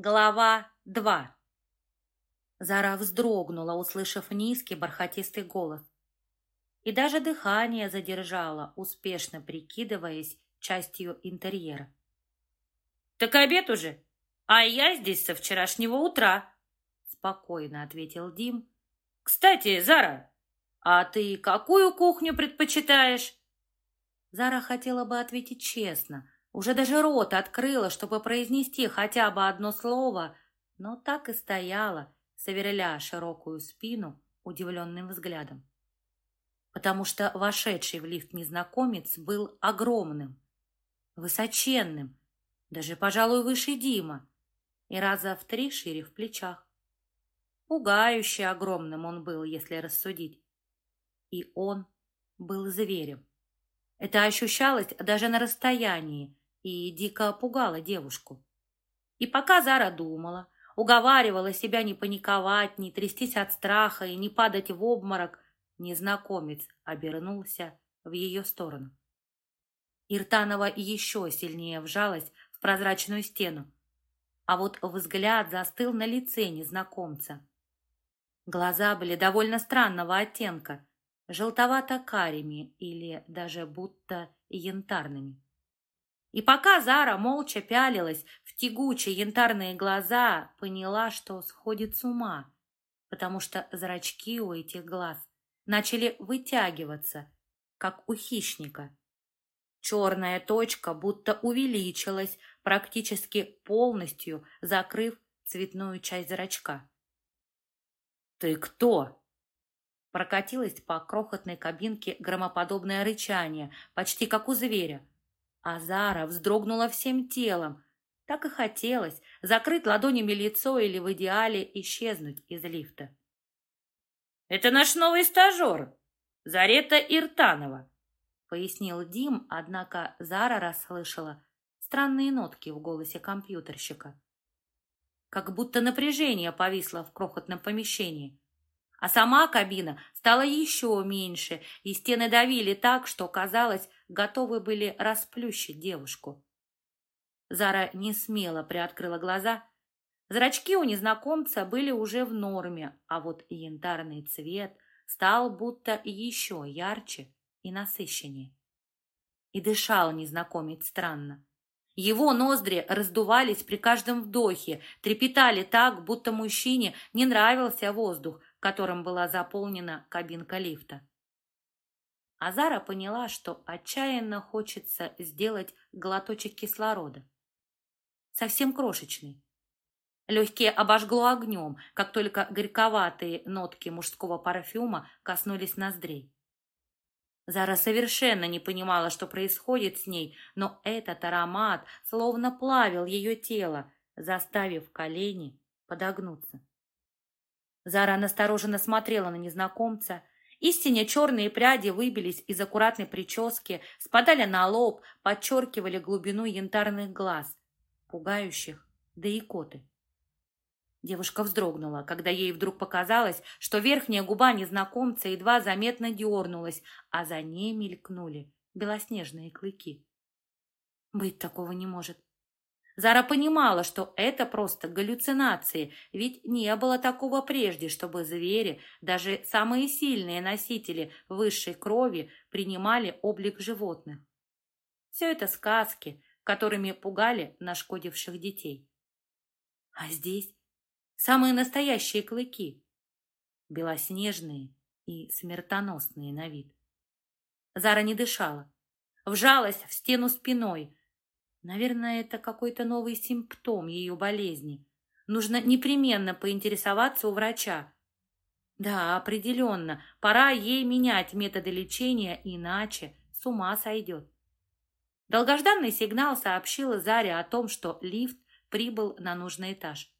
Глава 2 Зара вздрогнула, услышав низкий бархатистый голос. И даже дыхание задержала, успешно прикидываясь частью интерьера. «Так обед уже, а я здесь со вчерашнего утра», спокойно ответил Дим. «Кстати, Зара, а ты какую кухню предпочитаешь?» Зара хотела бы ответить честно, уже даже рот открыла, чтобы произнести хотя бы одно слово, но так и стояла, сверля широкую спину удивленным взглядом. Потому что вошедший в лифт незнакомец был огромным, высоченным, даже, пожалуй, выше Дима, и раза в три шире в плечах. Пугающе огромным он был, если рассудить. И он был зверем. Это ощущалось даже на расстоянии и дико пугало девушку. И пока Зара думала, уговаривала себя не паниковать, не трястись от страха и не падать в обморок, незнакомец обернулся в ее сторону. Иртанова еще сильнее вжалась в прозрачную стену, а вот взгляд застыл на лице незнакомца. Глаза были довольно странного оттенка, желтовато-карими или даже будто янтарными. И пока Зара молча пялилась в тягучие янтарные глаза, поняла, что сходит с ума, потому что зрачки у этих глаз начали вытягиваться, как у хищника. Черная точка будто увеличилась, практически полностью закрыв цветную часть зрачка. «Ты кто?» Прокатилось по крохотной кабинке громоподобное рычание, почти как у зверя. Азара вздрогнула всем телом. Так и хотелось закрыть ладонями лицо или в идеале исчезнуть из лифта. «Это наш новый стажер, Зарета Иртанова», — пояснил Дим, однако Зара расслышала странные нотки в голосе компьютерщика. Как будто напряжение повисло в крохотном помещении. А сама кабина стала еще меньше, и стены давили так, что, казалось, готовы были расплющить девушку. Зара не смело приоткрыла глаза. Зрачки у незнакомца были уже в норме, а вот янтарный цвет стал будто еще ярче и насыщеннее. И дышал незнакомец странно. Его ноздри раздувались при каждом вдохе, трепетали так, будто мужчине не нравился воздух, которым была заполнена кабинка лифта. Азара поняла, что отчаянно хочется сделать глоточек кислорода. Совсем крошечный. Легкие обожгло огнем, как только горьковатые нотки мужского парфюма коснулись ноздрей. Зара совершенно не понимала, что происходит с ней, но этот аромат словно плавил ее тело, заставив колени подогнуться. Зара настороженно смотрела на незнакомца. Истине черные пряди выбились из аккуратной прически, спадали на лоб, подчеркивали глубину янтарных глаз, пугающих да икоты. Девушка вздрогнула, когда ей вдруг показалось, что верхняя губа незнакомца едва заметно дернулась, а за ней мелькнули белоснежные клыки. Быть такого не может. Зара понимала, что это просто галлюцинации, ведь не было такого прежде, чтобы звери, даже самые сильные носители высшей крови, принимали облик животных. Все это сказки, которыми пугали нашкодивших детей. А здесь самые настоящие клыки, белоснежные и смертоносные на вид. Зара не дышала, вжалась в стену спиной, Наверное, это какой-то новый симптом ее болезни. Нужно непременно поинтересоваться у врача. Да, определенно, пора ей менять методы лечения, иначе с ума сойдет. Долгожданный сигнал сообщил Заре о том, что лифт прибыл на нужный этаж.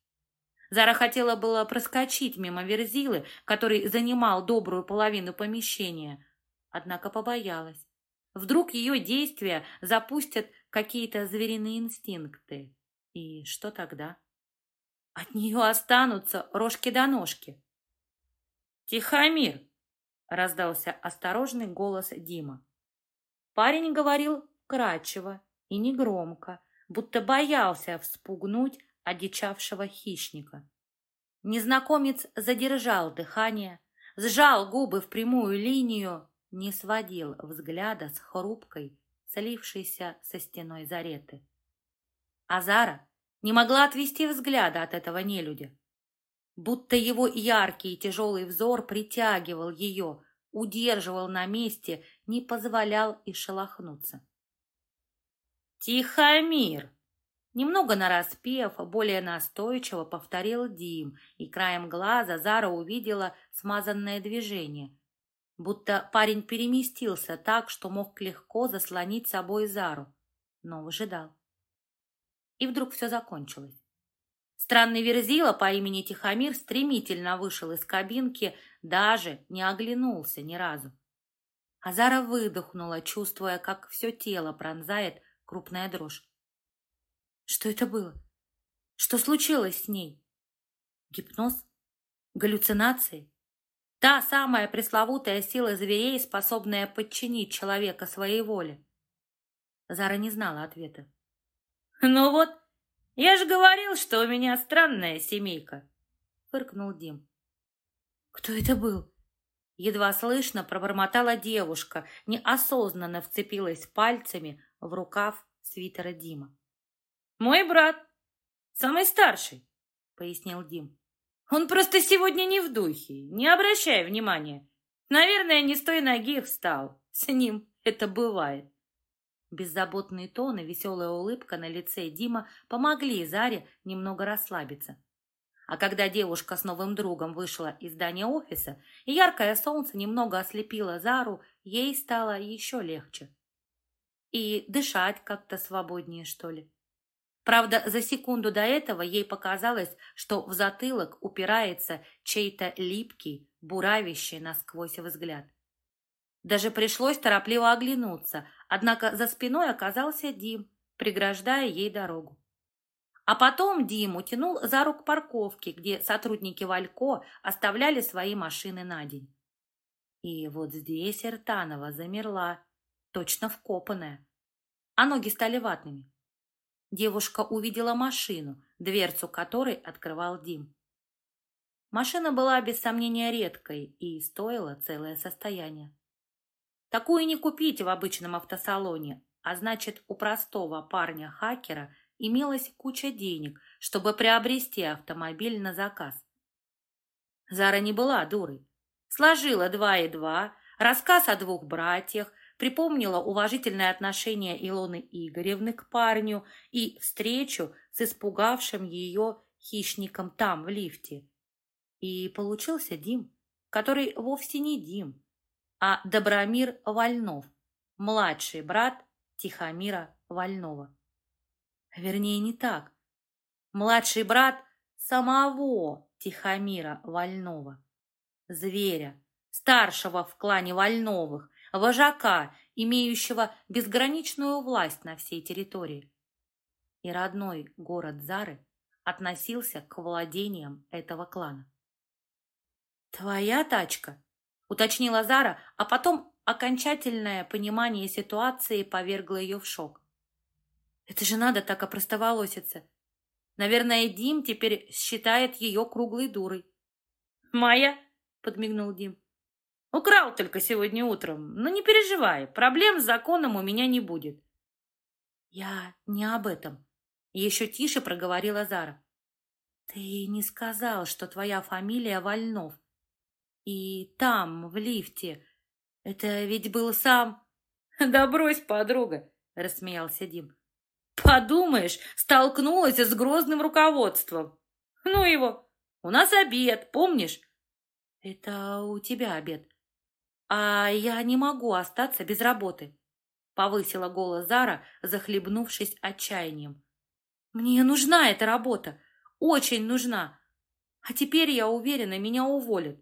Зара хотела было проскочить мимо Верзилы, который занимал добрую половину помещения, однако побоялась. Вдруг ее действия запустят какие-то звериные инстинкты. И что тогда? От нее останутся рожки до ножки. «Тихомир!» — раздался осторожный голос Дима. Парень говорил кратчево и негромко, будто боялся вспугнуть одичавшего хищника. Незнакомец задержал дыхание, сжал губы в прямую линию, не сводил взгляда с хрупкой, слившейся со стеной Зареты. Азара не могла отвести взгляда от этого нелюдя. Будто его яркий и тяжелый взор притягивал ее, удерживал на месте, не позволял и шелохнуться. «Тихомир!» Немного нараспев, более настойчиво повторил Дим, и краем глаза Зара увидела смазанное движение, будто парень переместился так, что мог легко заслонить собой Зару, но выжидал. И вдруг все закончилось. Странный верзила по имени Тихомир стремительно вышел из кабинки, даже не оглянулся ни разу. Азара выдохнула, чувствуя, как все тело пронзает крупная дрожь. Что это было? Что случилось с ней? Гипноз? Галлюцинации? Та самая пресловутая сила зверей, способная подчинить человека своей воле? Зара не знала ответа. «Ну вот, я же говорил, что у меня странная семейка!» Фыркнул Дим. «Кто это был?» Едва слышно пробормотала девушка, неосознанно вцепилась пальцами в рукав свитера Дима. «Мой брат, самый старший», — пояснил Дим. «Он просто сегодня не в духе, не обращай внимания. Наверное, не с той ноги встал. С ним это бывает». Беззаботный тон и веселая улыбка на лице Дима помогли Заре немного расслабиться. А когда девушка с новым другом вышла из здания офиса, и яркое солнце немного ослепило Зару, ей стало еще легче. И дышать как-то свободнее, что ли. Правда, за секунду до этого ей показалось, что в затылок упирается чей-то липкий, буравящий насквозь взгляд. Даже пришлось торопливо оглянуться, однако за спиной оказался Дим, преграждая ей дорогу. А потом Дим утянул за рук парковки, где сотрудники Валько оставляли свои машины на день. И вот здесь Эртанова замерла, точно вкопанная, а ноги стали ватными. Девушка увидела машину, дверцу которой открывал Дим. Машина была без сомнения редкой и стоила целое состояние. Такую не купить в обычном автосалоне, а значит, у простого парня-хакера имелась куча денег, чтобы приобрести автомобиль на заказ. Зара не была дурой. Сложила два и два, рассказ о двух братьях, припомнила уважительное отношение Илоны Игоревны к парню и встречу с испугавшим ее хищником там, в лифте. И получился Дим, который вовсе не Дим, а Добромир Вольнов, младший брат Тихомира Вольнова. Вернее, не так. Младший брат самого Тихомира Вольнова, зверя, старшего в клане Вольновых, вожака, имеющего безграничную власть на всей территории. И родной город Зары относился к владениям этого клана. «Твоя тачка?» — уточнила Зара, а потом окончательное понимание ситуации повергло ее в шок. «Это же надо так опростоволоситься. Наверное, Дим теперь считает ее круглой дурой». «Моя?» — подмигнул Дим. Украл только сегодня утром. Но не переживай, проблем с законом у меня не будет. Я не об этом. Еще тише проговорила Зара. Ты не сказал, что твоя фамилия Вольнов. И там, в лифте, это ведь был сам... Да брось, подруга, рассмеялся Дим. Подумаешь, столкнулась с грозным руководством. Ну его, у нас обед, помнишь? Это у тебя обед, «А я не могу остаться без работы», — повысила голос Зара, захлебнувшись отчаянием. «Мне нужна эта работа, очень нужна. А теперь, я уверена, меня уволят».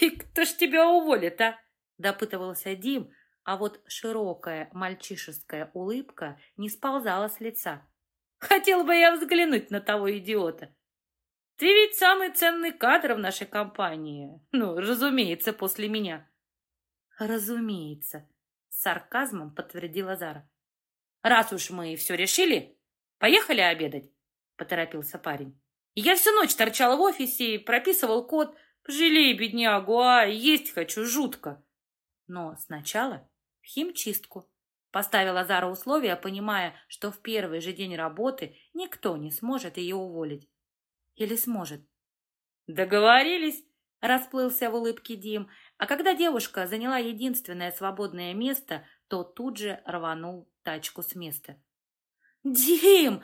«И кто ж тебя уволит, а?» — допытывался Дим, а вот широкая мальчишеская улыбка не сползала с лица. «Хотел бы я взглянуть на того идиота. Ты ведь самый ценный кадр в нашей компании. Ну, разумеется, после меня». «Разумеется», — с сарказмом подтвердила Зара. «Раз уж мы все решили, поехали обедать», — поторопился парень. «Я всю ночь торчал в офисе и прописывал код. Пожалей, беднягу, а есть хочу жутко». Но сначала в химчистку. Поставила Зара условия, понимая, что в первый же день работы никто не сможет ее уволить. Или сможет. «Договорились!» – расплылся в улыбке Дим, а когда девушка заняла единственное свободное место, то тут же рванул тачку с места. «Дим,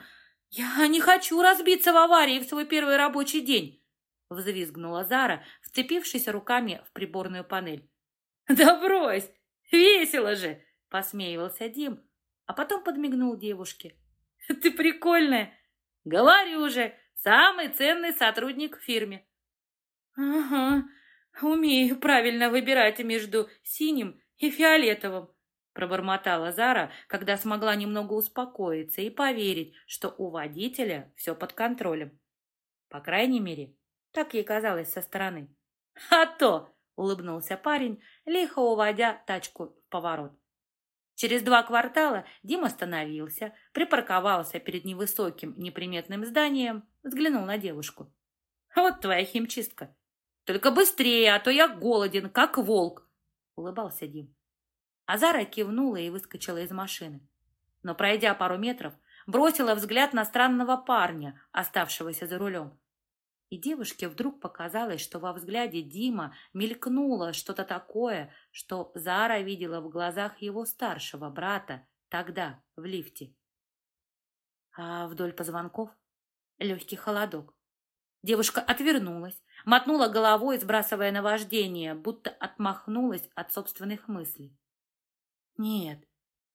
я не хочу разбиться в аварии в свой первый рабочий день!» – взвизгнула Зара, вцепившись руками в приборную панель. «Да брось! Весело же!» – посмеивался Дим, а потом подмигнул девушке. «Ты прикольная! Говорю же, самый ценный сотрудник в фирме!» «Ага, умею правильно выбирать между синим и фиолетовым», пробормотала Зара, когда смогла немного успокоиться и поверить, что у водителя все под контролем. По крайней мере, так ей казалось со стороны. «А то!» — улыбнулся парень, лихо уводя тачку в поворот. Через два квартала Дима остановился, припарковался перед невысоким неприметным зданием, взглянул на девушку. «Вот твоя химчистка. Только быстрее, а то я голоден, как волк!» — улыбался Дим. Азара кивнула и выскочила из машины. Но, пройдя пару метров, бросила взгляд на странного парня, оставшегося за рулем. И девушке вдруг показалось, что во взгляде Дима мелькнуло что-то такое, что Зара видела в глазах его старшего брата тогда, в лифте. А вдоль позвонков легкий холодок. Девушка отвернулась, мотнула головой, сбрасывая наваждение, будто отмахнулась от собственных мыслей. Нет,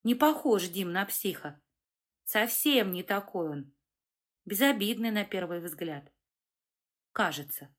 не похож Дим на психа. Совсем не такой он. Безобидный на первый взгляд. Кажется.